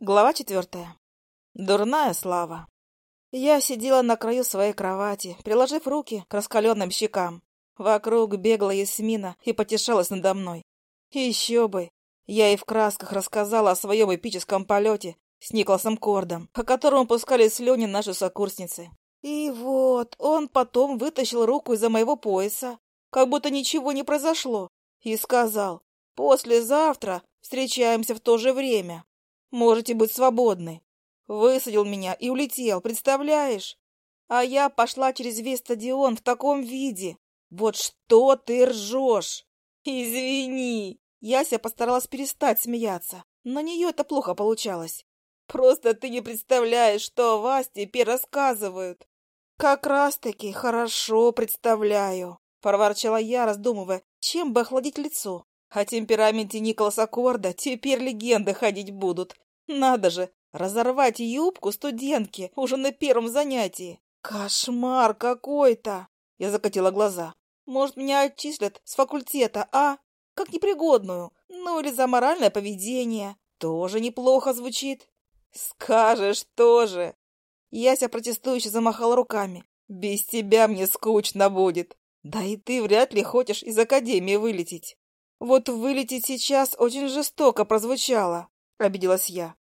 Глава четвертая. Дурная слава. Я сидела на краю своей кровати, приложив руки к раскаленным щекам. Вокруг бегала Ясмина и потешалась надо мной. Еще бы! Я и в красках рассказала о своем эпическом полете с Николасом Кордом, по которому пускали слюни наши сокурсницы. И вот он потом вытащил руку из-за моего пояса, как будто ничего не произошло, и сказал, «Послезавтра встречаемся в то же время». Можете быть свободны. Высадил меня и улетел, представляешь? А я пошла через весь стадион в таком виде. Вот что ты ржешь? Извини. Яся постаралась перестать смеяться. На нее это плохо получалось. Просто ты не представляешь, что о вас теперь рассказывают. Как раз-таки хорошо представляю, проворчала я, раздумывая, чем бы охладить лицо. О темпераменте Николаса Корда теперь легенды ходить будут. Надо же, разорвать юбку студентки уже на первом занятии. Кошмар какой-то! Я закатила глаза. Может, меня отчислят с факультета, а? Как непригодную. Ну, или за моральное поведение. Тоже неплохо звучит. Скажешь тоже. Яся протестующе замахала руками. Без тебя мне скучно будет. Да и ты вряд ли хочешь из академии вылететь. Вот вылететь сейчас очень жестоко прозвучало, обиделась я.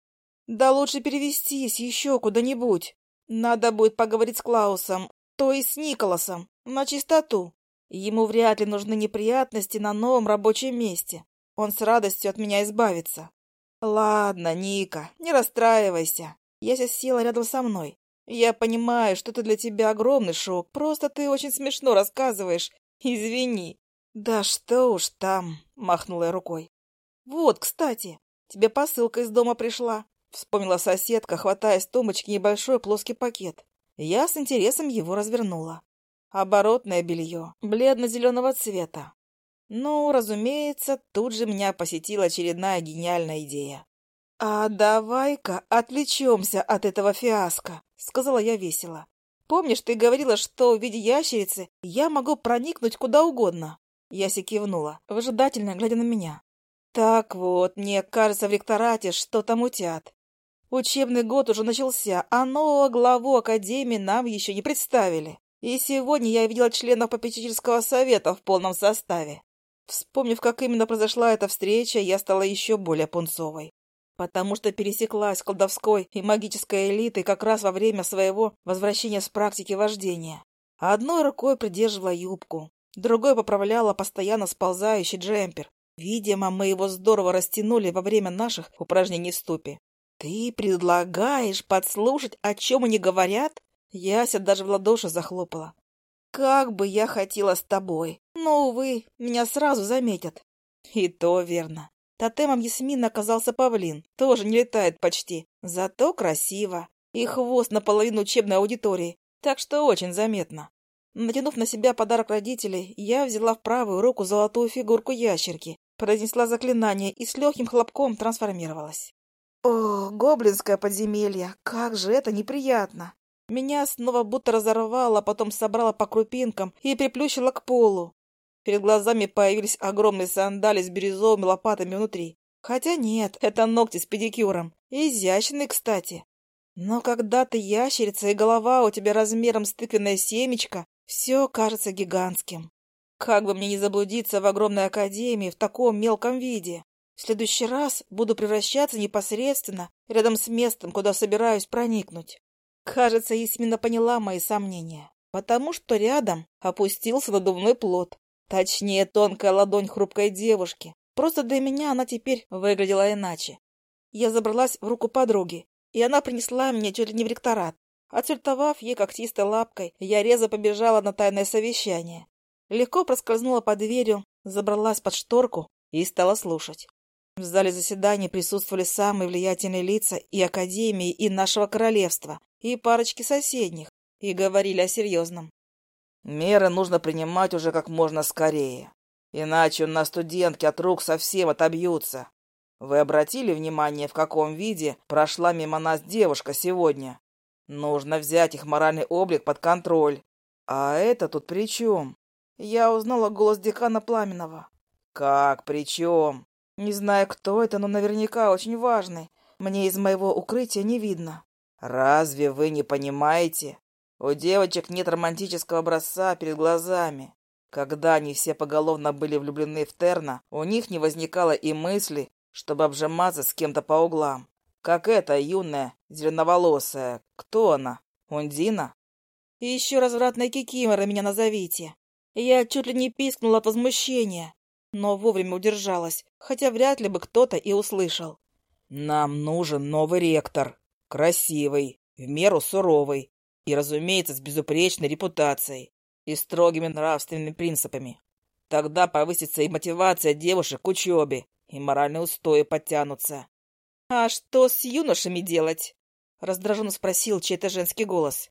Да лучше перевестись еще куда-нибудь. Надо будет поговорить с Клаусом, то есть с Николасом, на чистоту. Ему вряд ли нужны неприятности на новом рабочем месте. Он с радостью от меня избавится. Ладно, Ника, не расстраивайся. Яся села рядом со мной. Я понимаю, что это для тебя огромный шок, просто ты очень смешно рассказываешь. Извини. «Да что уж там!» — махнула я рукой. «Вот, кстати, тебе посылка из дома пришла», — вспомнила соседка, хватая с тумбочки небольшой плоский пакет. Я с интересом его развернула. Оборотное белье, бледно-зеленого цвета. Ну, разумеется, тут же меня посетила очередная гениальная идея. «А давай-ка отвлечемся от этого фиаско», — сказала я весело. «Помнишь, ты говорила, что в виде ящерицы я могу проникнуть куда угодно?» Яся кивнула, выжидательно глядя на меня. Так вот, мне кажется, в ректорате что-то мутят. Учебный год уже начался, а нового главу академии нам еще не представили. И сегодня я видела членов попечительского совета в полном составе. Вспомнив, как именно произошла эта встреча, я стала еще более пунцовой. Потому что пересеклась колдовской и магической элитой как раз во время своего возвращения с практики вождения. Одной рукой придерживала юбку, Другой поправляла постоянно сползающий джемпер. Видимо, мы его здорово растянули во время наших упражнений в ступе. «Ты предлагаешь подслушать, о чем они говорят?» Яся даже в ладоши захлопала. «Как бы я хотела с тобой! Но, увы, меня сразу заметят». И то верно. Тотемом Ясмина оказался павлин. Тоже не летает почти. Зато красиво. И хвост наполовину учебной аудитории. Так что очень заметно. Натянув на себя подарок родителей, я взяла в правую руку золотую фигурку ящерки, произнесла заклинание и с легким хлопком трансформировалась. О, гоблинское подземелье, как же это неприятно! Меня снова будто разорвало, а потом собрала по крупинкам и приплющила к полу. Перед глазами появились огромные сандали с бирюзовыми лопатами внутри. Хотя нет, это ногти с педикюром. Изящные, кстати. Но когда ты ящерица и голова у тебя размером с тыквенное семечко, все кажется гигантским. Как бы мне не заблудиться в огромной академии в таком мелком виде. В следующий раз буду превращаться непосредственно рядом с местом, куда собираюсь проникнуть. Кажется, Исмина поняла мои сомнения, потому что рядом опустился надувной плод. Точнее, тонкая ладонь хрупкой девушки. Просто для меня она теперь выглядела иначе. Я забралась в руку подруги, и она принесла меня чуть ли не в ректорат. Отсультовав ей когтистой лапкой, я резво побежала на тайное совещание. Легко проскользнула под дверью, забралась под шторку и стала слушать. В зале заседаний присутствовали самые влиятельные лица и Академии, и нашего королевства, и парочки соседних, и говорили о серьезном. «Меры нужно принимать уже как можно скорее, иначе у нас студентки от рук совсем отобьются. Вы обратили внимание, в каком виде прошла мимо нас девушка сегодня? Нужно взять их моральный облик под контроль. А это тут при чем? Я узнала голос декана Пламенного. Как при чем? Не знаю, кто это, но наверняка очень важный. Мне из моего укрытия не видно. Разве вы не понимаете? У девочек нет романтического образца перед глазами. Когда они все поголовно были влюблены в Терна, у них не возникало и мысли, чтобы обжиматься с кем-то по углам. Как эта юная, зеленоволосая. Кто она? Ундина? И еще развратная кикимора меня назовите. Я чуть ли не пискнула от возмущения, но вовремя удержалась, хотя вряд ли бы кто-то и услышал. Нам нужен новый ректор. Красивый, в меру суровый и, разумеется, с безупречной репутацией и строгими нравственными принципами. Тогда повысится и мотивация девушек к учебе, и моральные устои подтянутся. «А что с юношами делать?» — раздраженно спросил чей-то женский голос.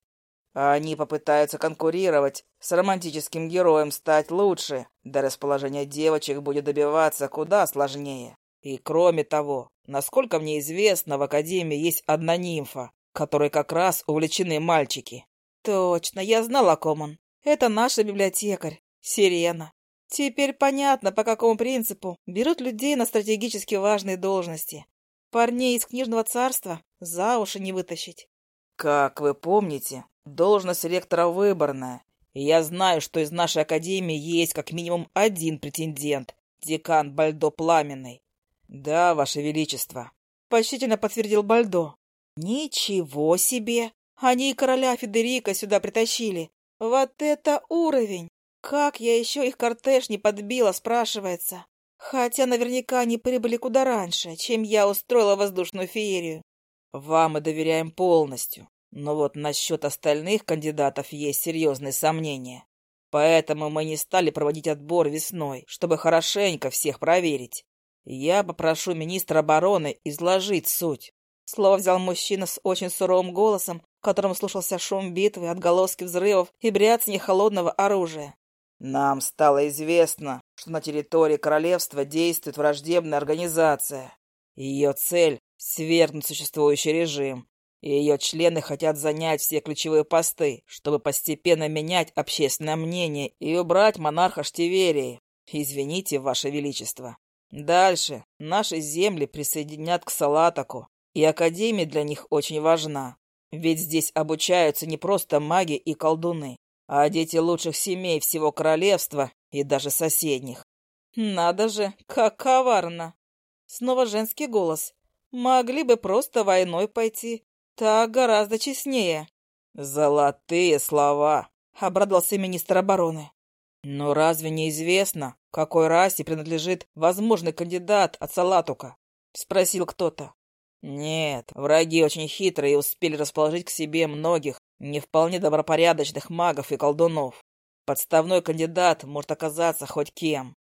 «Они попытаются конкурировать, с романтическим героем стать лучше, до расположения девочек будет добиваться куда сложнее. И кроме того, насколько мне известно, в Академии есть одна нимфа, которой как раз увлечены мальчики». «Точно, я знала, о ком он. Это наша библиотекарь, Сирена. Теперь понятно, по какому принципу берут людей на стратегически важные должности. Парней из книжного царства за уши не вытащить. Как вы помните, должность ректора выборная. И я знаю, что из нашей академии есть как минимум один претендент, декан Бальдо Пламенный. Да, ваше величество. Почтительно подтвердил Бальдо. Ничего себе! Они и короля Федерика сюда притащили. Вот это уровень! Как я еще их кортеж не подбила, спрашивается. Хотя наверняка они прибыли куда раньше, чем я устроила воздушную феерию. Вам мы доверяем полностью. Но вот насчет остальных кандидатов есть серьезные сомнения. Поэтому мы не стали проводить отбор весной, чтобы хорошенько всех проверить. Я попрошу министра обороны изложить суть. Слово взял мужчина с очень суровым голосом, в котором слушался шум битвы, отголоски взрывов и бряцанье холодного оружия. Нам стало известно, что на территории королевства действует враждебная организация. Ее цель — свергнуть существующий режим, и ее члены хотят занять все ключевые посты, чтобы постепенно менять общественное мнение и убрать монарха Штиверии. Извините, Ваше Величество. Дальше наши земли присоединят к Салатаку, и Академия для них очень важна. Ведь здесь обучаются не просто маги и колдуны, а дети лучших семей всего королевства и даже соседних. Надо же, как коварно! Снова женский голос. Могли бы просто войной пойти. Так гораздо честнее. Золотые слова, обрадовался министр обороны. Но разве не известно, какой расе принадлежит возможный кандидат от Салатука? Спросил кто-то. Нет, враги очень хитрые и успели расположить к себе многих не вполне добропорядочных магов и колдунов. Подставной кандидат может оказаться хоть кем.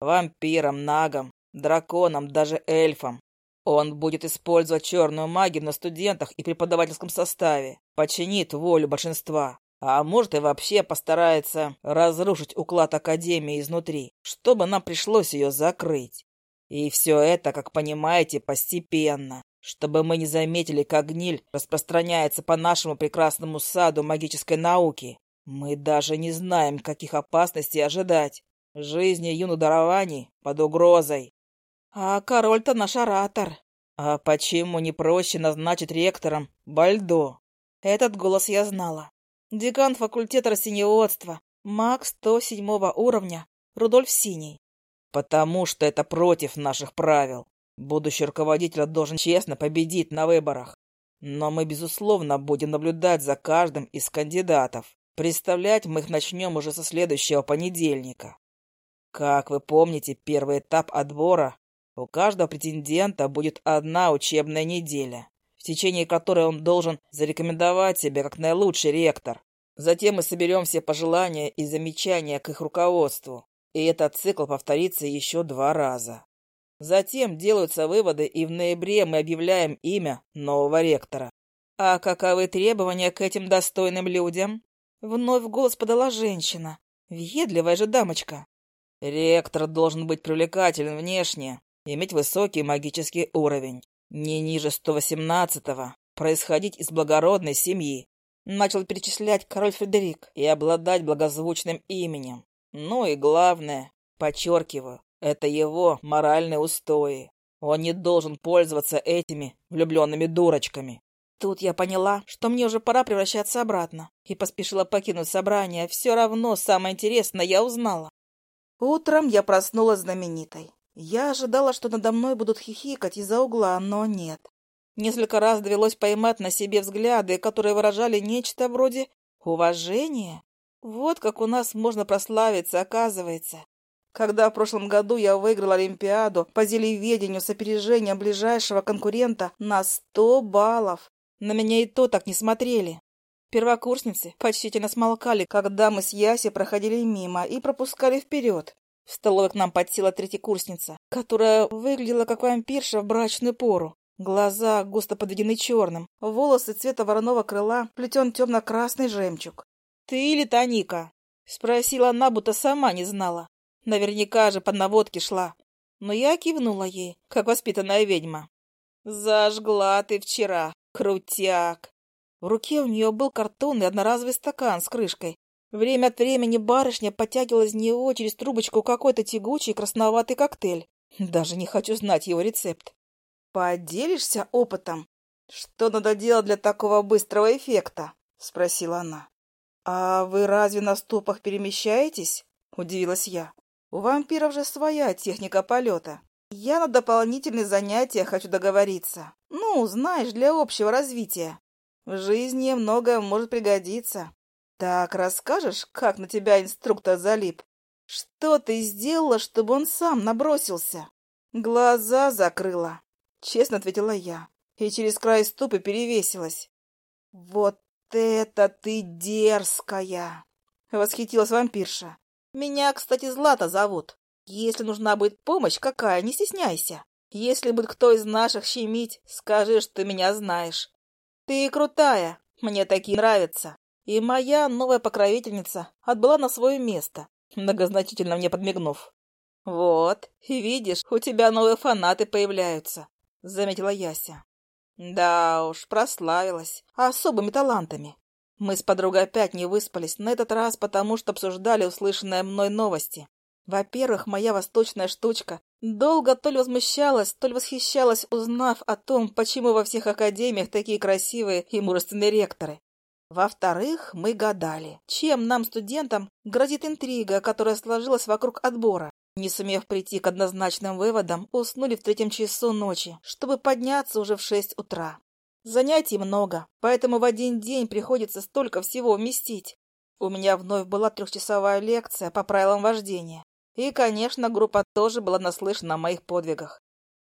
Вампиром, нагом, драконом, даже эльфом. Он будет использовать черную магию на студентах и преподавательском составе, подчинит волю большинства, а может и вообще постарается разрушить уклад Академии изнутри, чтобы нам пришлось ее закрыть. И все это, как понимаете, постепенно чтобы мы не заметили, как гниль распространяется по нашему прекрасному саду магической науки. Мы даже не знаем, каких опасностей ожидать. Жизни юных дарований под угрозой. А король-то наш оратор. А почему не проще назначить ректором Бальдо? Этот голос я знала. Декан факультета растениеводства, маг 107 уровня, Рудольф Синий. Потому что это против наших правил. Будущий руководитель должен честно победить на выборах. Но мы, безусловно, будем наблюдать за каждым из кандидатов. Представлять мы их начнем уже со следующего понедельника. Как вы помните, первый этап отбора у каждого претендента будет одна учебная неделя, в течение которой он должен зарекомендовать себя как наилучший ректор. Затем мы соберем все пожелания и замечания к их руководству, и этот цикл повторится еще два раза. Затем делаются выводы, и в ноябре мы объявляем имя нового ректора. А каковы требования к этим достойным людям? Вновь голос подала женщина. Въедливая же дамочка. Ректор должен быть привлекателен внешне, иметь высокий магический уровень, не ниже 118-го, происходить из благородной семьи. Начал перечислять король Фредерик и обладать благозвучным именем. Ну и главное, подчеркиваю, это его моральные устои. Он не должен пользоваться этими влюбленными дурочками. Тут я поняла, что мне уже пора превращаться обратно, и поспешила покинуть собрание. Все равно самое интересное я узнала. Утром я проснулась знаменитой. Я ожидала, что надо мной будут хихикать из-за угла, но нет. Несколько раз довелось поймать на себе взгляды, которые выражали нечто вроде уважения. Вот как у нас можно прославиться, оказывается. Когда в прошлом году я выиграла Олимпиаду по зельеведению с опережением ближайшего конкурента на сто баллов, на меня и то так не смотрели. Первокурсницы почтительно смолкали, когда мы с Яси проходили мимо и пропускали вперед. В столовой к нам подсела третьекурсница, которая выглядела как вампирша в брачную пору. Глаза густо подведены черным, волосы цвета вороного крыла, плетен темно-красный жемчуг. «Ты или Таника?» — спросила она, будто сама не знала. Наверняка же под наводки шла. Но я кивнула ей, как воспитанная ведьма. «Зажгла ты вчера, крутяк!» В руке у нее был картонный одноразовый стакан с крышкой. Время от времени барышня подтягивала из него через трубочку какой-то тягучий красноватый коктейль. Даже не хочу знать его рецепт. «Поделишься опытом? Что надо делать для такого быстрого эффекта?» — спросила она. «А вы разве на стопах перемещаетесь?» — удивилась я. «У вампиров же своя техника полета. Я на дополнительные занятия хочу договориться. Ну, знаешь, для общего развития. В жизни многое может пригодиться. Так, расскажешь, как на тебя инструктор залип? Что ты сделала, чтобы он сам набросился?» «Глаза закрыла», Честно ответила я и через край ступы перевесилась. «Вот это ты дерзкая!» — восхитилась вампирша. «Меня, кстати, Злата зовут. Если нужна будет помощь какая, не стесняйся. Если будет кто из наших щемить, скажи, что меня знаешь. Ты крутая, мне такие нравятся. И моя новая покровительница отбыла на свое место, многозначительно мне подмигнув. Вот, видишь, у тебя новые фанаты появляются заметила Яся. Да уж, прославилась. Особыми талантами. Мы с подругой опять не выспались, на этот раз потому, что обсуждали услышанные мной новости. Во-первых, моя восточная штучка долго то ли возмущалась, то ли восхищалась, узнав о том, почему во всех академиях такие красивые и мужественные ректоры. Во-вторых, мы гадали, чем нам, студентам, грозит интрига, которая сложилась вокруг отбора. Не сумев прийти к однозначным выводам, уснули в третьем часу ночи, чтобы подняться уже в шесть утра. Занятий много, поэтому в один день приходится столько всего вместить. У меня вновь была трехчасовая лекция по правилам вождения. И, конечно, группа тоже была наслышана о моих подвигах.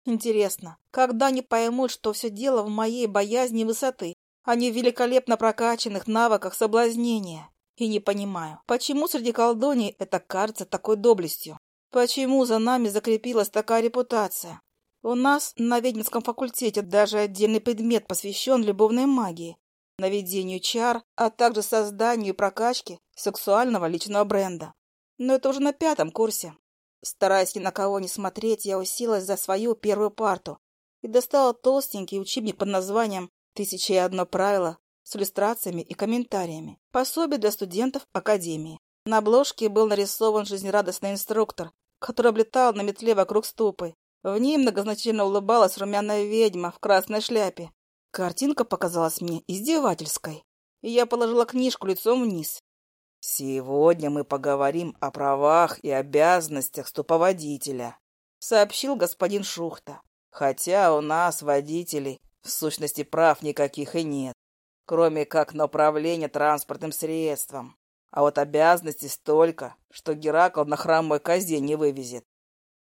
Интересно, когда они поймут, что все дело в моей боязни высоты, а не в великолепно прокачанных навыках соблазнения? И не понимаю, почему среди колдуний это кажется такой доблестью? Почему за нами закрепилась такая репутация? У нас на ведьминском факультете даже отдельный предмет посвящен любовной магии, наведению чар, а также созданию и прокачке сексуального личного бренда. Но это уже на пятом курсе. Стараясь ни на кого не смотреть, я уселась за свою первую парту и достала толстенький учебник под названием «Тысяча и одно правило» с иллюстрациями и комментариями. Пособие для студентов Академии. На обложке был нарисован жизнерадостный инструктор, который облетал на метле вокруг ступы. В ней многозначительно улыбалась румяная ведьма в красной шляпе. Картинка показалась мне издевательской, и я положила книжку лицом вниз. «Сегодня мы поговорим о правах и обязанностях ступоводителя», — сообщил господин Шухта. «Хотя у нас, водителей, в сущности прав никаких и нет, кроме как на управление транспортным средством. А вот обязанностей столько, что Геракл на храмовой козе не вывезет.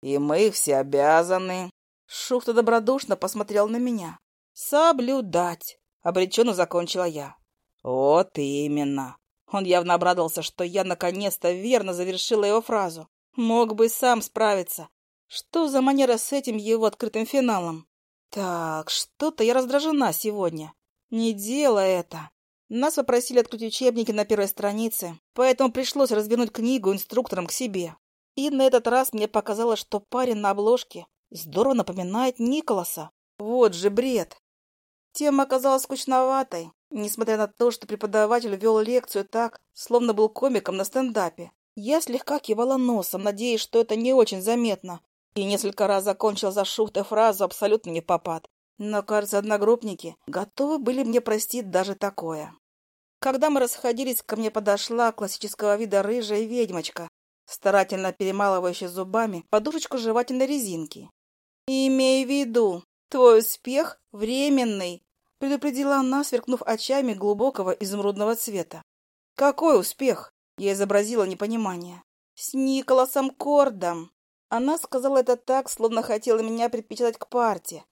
И мы все обязаны. Шухта добродушно посмотрел на меня. «Соблюдать!» — обреченно закончила я. «Вот именно!» Он явно обрадовался, что я наконец-то верно завершила его фразу. Мог бы сам справиться. Что за манера с этим его открытым финалом? Так, что-то я раздражена сегодня. Не делай это. Нас попросили открыть учебники на первой странице, поэтому пришлось развернуть книгу инструктором к себе. И на этот раз мне показалось, что парень на обложке здорово напоминает Николаса. Вот же бред! Тема оказалась скучноватой, несмотря на то, что преподаватель вел лекцию так, словно был комиком на стендапе. Я слегка кивала носом, надеясь, что это не очень заметно, и несколько раз закончил за шухтой фразу абсолютно не попад. Но, кажется, одногруппники готовы были мне простить даже такое. Когда мы расходились, ко мне подошла классического вида рыжая ведьмочка, старательно перемалывающая зубами подушечку жевательной резинки. «Имей в виду, твой успех временный», — предупредила она, сверкнув очами глубокого изумрудного цвета. «Какой успех?» — я изобразила непонимание. «С Николасом Кордом». Она сказала это так, словно хотела меня припечатать к парте.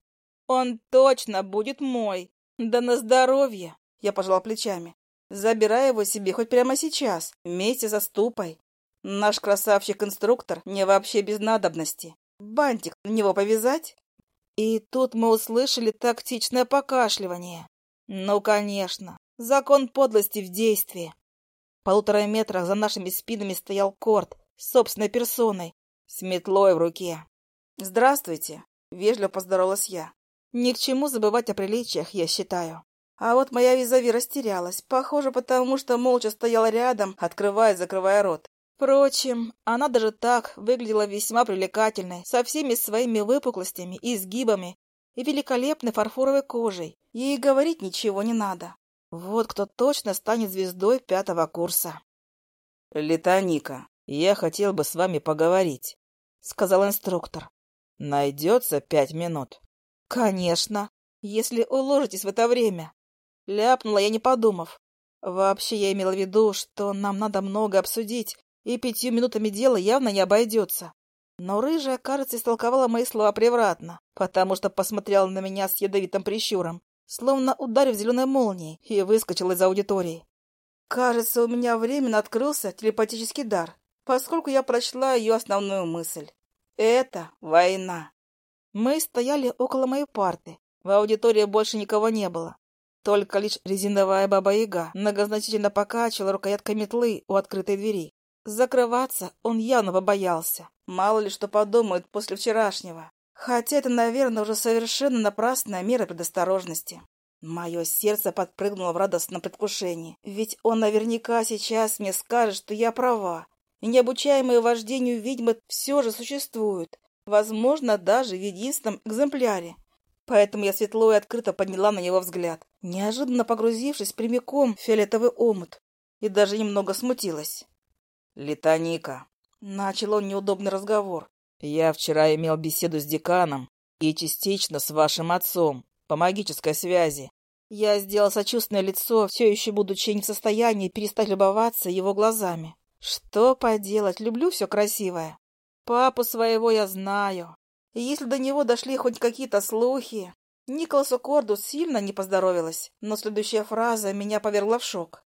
«Он точно будет мой. Да на здоровье!» Я пожала плечами. Забирай его себе хоть прямо сейчас, вместе со ступой. Наш красавчик-инструктор мне вообще без надобности. Бантик на него повязать?» И тут мы услышали тактичное покашливание. Ну, конечно, закон подлости в действии. В полутора метрах за нашими спинами стоял Корт с собственной персоной, с метлой в руке. «Здравствуйте», — вежливо поздоровалась я. «Ни к чему забывать о приличиях, я считаю». А вот моя визави растерялась, похоже, потому что молча стояла рядом, открывая и закрывая рот. Впрочем, она даже так выглядела весьма привлекательной, со всеми своими выпуклостями и изгибами и великолепной фарфоровой кожей. Ей говорить ничего не надо. Вот кто точно станет звездой пятого курса. «Летоника, я хотел бы с вами поговорить», — сказал инструктор. «Найдется пять минут?» «Конечно, если уложитесь в это время». Ляпнула я, не подумав. Вообще, я имела в виду, что нам надо много обсудить, и пятью минутами дело явно не обойдется. Но рыжая, кажется, истолковала мои слова превратно, потому что посмотрела на меня с ядовитым прищуром, словно ударив зеленой молнией, и выскочила из аудитории. Кажется, у меня временно открылся телепатический дар, поскольку я прочла ее основную мысль. Это война. Мы стояли около моей парты. В аудитории больше никого не было. Только лишь резиновая баба-яга многозначительно покачивала рукояткой метлы у открытой двери. Закрываться он явно побоялся. Мало ли что подумают после вчерашнего. Хотя это, наверное, уже совершенно напрасная мера предосторожности. Мое сердце подпрыгнуло в радостном предвкушении. Ведь он наверняка сейчас мне скажет, что я права. И необучаемые вождению ведьмы все же существуют. Возможно, даже в единственном экземпляре. Поэтому я светло и открыто подняла на него взгляд, неожиданно погрузившись прямиком в фиолетовый омут, и даже немного смутилась. «Летоника», — начал он неудобный разговор. «Я вчера имел беседу с деканом и частично с вашим отцом по магической связи. Я сделал сочувственное лицо, все еще будучи не в состоянии перестать любоваться его глазами. Что поделать, люблю все красивое. Папу своего я знаю. И если до него дошли хоть какие-то слухи... Николасу Корду сильно не поздоровилась, но следующая фраза меня повергла в шок.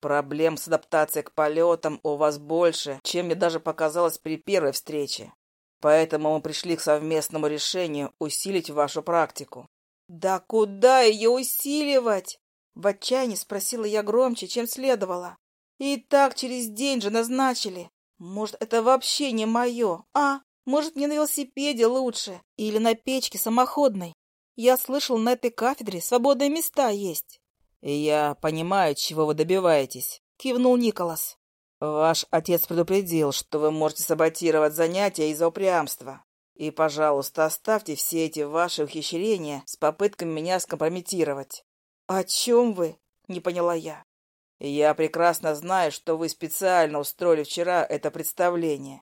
«Проблем с адаптацией к полетам у вас больше, чем мне даже показалось при первой встрече. Поэтому мы пришли к совместному решению усилить вашу практику». «Да куда ее усиливать?» В отчаянии спросила я громче, чем следовало. «И так через день же назначили. Может, это вообще не мое, а?» Может, мне на велосипеде лучше? Или на печке самоходной? Я слышал, на этой кафедре свободные места есть. — Я понимаю, чего вы добиваетесь, — кивнул Николас. — Ваш отец предупредил, что вы можете саботировать занятия из-за упрямства. И, пожалуйста, оставьте все эти ваши ухищрения с попытками меня скомпрометировать. — О чем вы? — не поняла я. — Я прекрасно знаю, что вы специально устроили вчера это представление.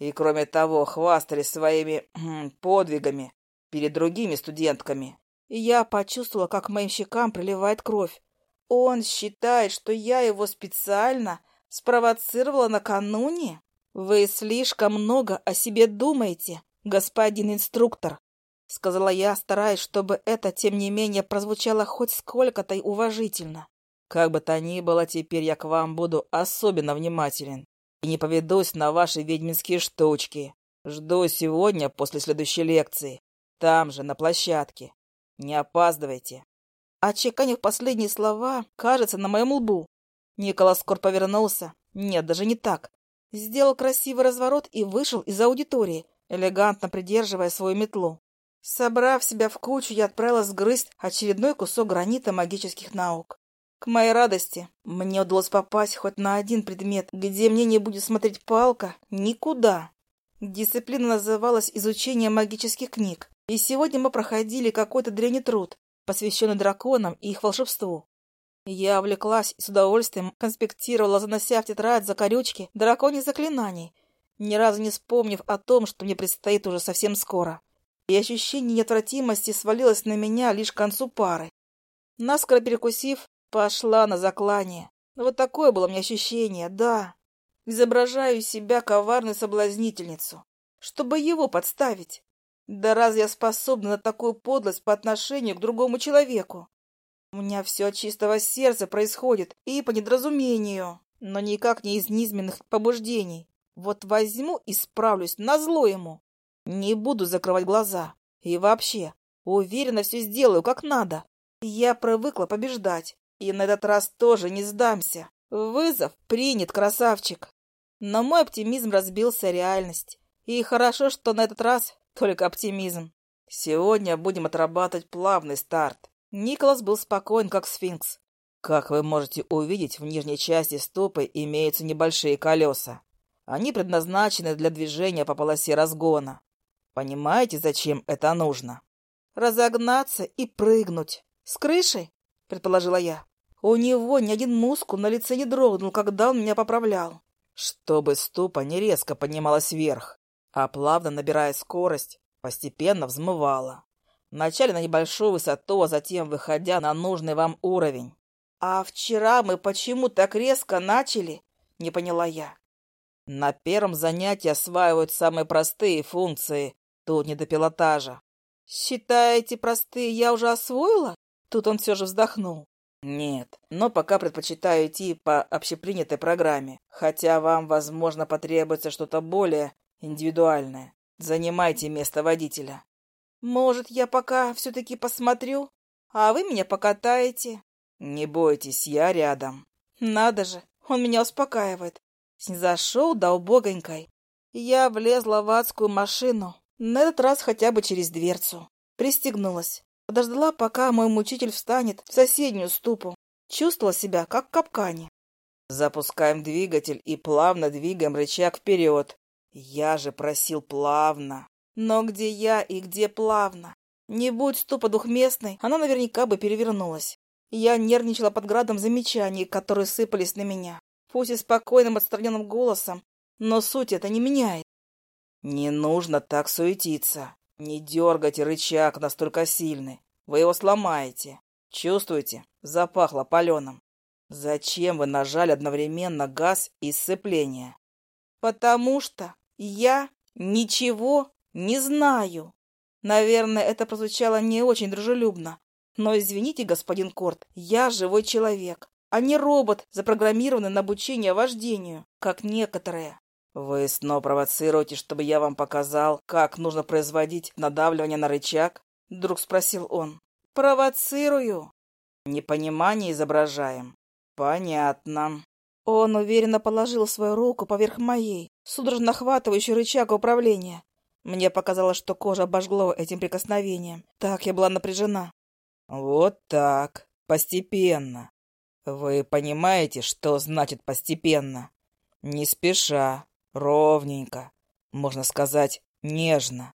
И, кроме того, хвастались своими подвигами перед другими студентками. И я почувствовала, как к моим щекам приливает кровь. Он считает, что я его специально спровоцировала накануне? Вы слишком много о себе думаете, господин инструктор, — сказала я, стараясь, чтобы это, тем не менее, прозвучало хоть сколько-то уважительно. Как бы то ни было, теперь я к вам буду особенно внимателен и не поведусь на ваши ведьминские штучки. Жду сегодня после следующей лекции. Там же, на площадке. Не опаздывайте. Отчеканив последние слова, кажется, на моем лбу. Николас скоро повернулся. Нет, даже не так. Сделал красивый разворот и вышел из аудитории, элегантно придерживая свою метлу. Собрав себя в кучу, я отправилась грызть очередной кусок гранита магических наук. К моей радости, мне удалось попасть хоть на один предмет, где мне не будет смотреть палка никуда. Дисциплина называлась «Изучение магических книг», и сегодня мы проходили какой-то древний труд, посвященный драконам и их волшебству. Я увлеклась и с удовольствием конспектировала, занося в тетрадь за корючки драконьих заклинаний, ни разу не вспомнив о том, что мне предстоит уже совсем скоро. И ощущение неотвратимости свалилось на меня лишь к концу пары. Наскоро перекусив, пошла на заклание. Вот такое было мне ощущение, да. Изображаю из себя коварную соблазнительницу, чтобы его подставить. Да разве я способна на такую подлость по отношению к другому человеку? У меня все от чистого сердца происходит и по недоразумению, но никак не из низменных побуждений. Вот возьму и справлюсь назло ему. Не буду закрывать глаза. И вообще, уверенно все сделаю как надо. Я привыкла побеждать. И на этот раз тоже не сдамся. Вызов принят, красавчик. Но мой оптимизм разбился реальность. И хорошо, что на этот раз только оптимизм. Сегодня будем отрабатывать плавный старт. Николас был спокоен, как сфинкс. Как вы можете увидеть, в нижней части стопы имеются небольшие колеса. Они предназначены для движения по полосе разгона. Понимаете, зачем это нужно? Разогнаться и прыгнуть. С крыши, предположила я. У него ни один мускул на лице не дрогнул, когда он меня поправлял. Чтобы ступа не резко поднималась вверх, а плавно набирая скорость, постепенно взмывала. Вначале на небольшую высоту, а затем выходя на нужный вам уровень. «А вчера мы почему так резко начали?» — не поняла я. На первом занятии осваивают самые простые функции. Тут не до пилотажа. «Считаете, простые я уже освоила?» Тут он все же вздохнул. «Нет, но пока предпочитаю идти по общепринятой программе, хотя вам, возможно, потребуется что-то более индивидуальное. Занимайте место водителя». «Может, я пока все-таки посмотрю, а вы меня покатаете?» «Не бойтесь, я рядом». «Надо же, он меня успокаивает. Снизошел до убогонькой. Я влезла в адскую машину, на этот раз хотя бы через дверцу. Пристегнулась. Подождала, пока мой мучитель встанет в соседнюю ступу. Чувствовала себя, как в капкане. Запускаем двигатель и плавно двигаем рычаг вперед. Я же просил плавно. Но где я и где плавно? Не будь ступа двухместной, она наверняка бы перевернулась. Я нервничала под градом замечаний, которые сыпались на меня. Пусть и спокойным отстраненным голосом, но суть это не меняет. Не нужно так суетиться. Не дергайте рычаг настолько сильный. Вы его сломаете. Чувствуете? Запахло паленым. Зачем вы нажали одновременно газ и сцепление? Потому что я ничего не знаю. Наверное, это прозвучало не очень дружелюбно. Но извините, господин Корт, я живой человек, а не робот, запрограммированный на обучение вождению, как некоторые. «Вы снова провоцируете, чтобы я вам показал, как нужно производить надавливание на рычаг?» — вдруг спросил он. «Провоцирую». «Непонимание изображаем». «Понятно». Он уверенно положил свою руку поверх моей, судорожно охватывающей рычаг управления. Мне показалось, что кожа обожгло этим прикосновением. Так я была напряжена. «Вот так. Постепенно. Вы понимаете, что значит постепенно? Не спеша, Ровненько. Можно сказать, нежно.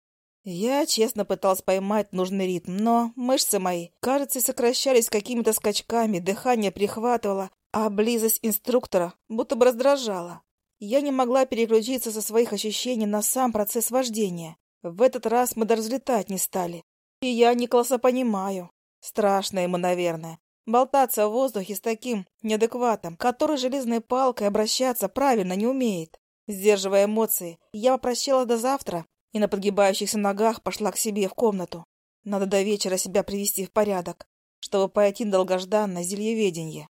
Я честно пыталась поймать нужный ритм, но мышцы мои, кажется, сокращались какими-то скачками, дыхание прихватывало, а близость инструктора будто бы раздражала. Я не могла переключиться со своих ощущений на сам процесс вождения. В этот раз мы даже взлетать не стали. И я Николаса понимаю. Страшно ему, наверное. Болтаться в воздухе с таким неадекватом, который железной палкой обращаться правильно не умеет. Сдерживая эмоции, я попрощалась до завтра и на подгибающихся ногах пошла к себе в комнату. Надо до вечера себя привести в порядок, чтобы пойти на долгожданное зельеведенье.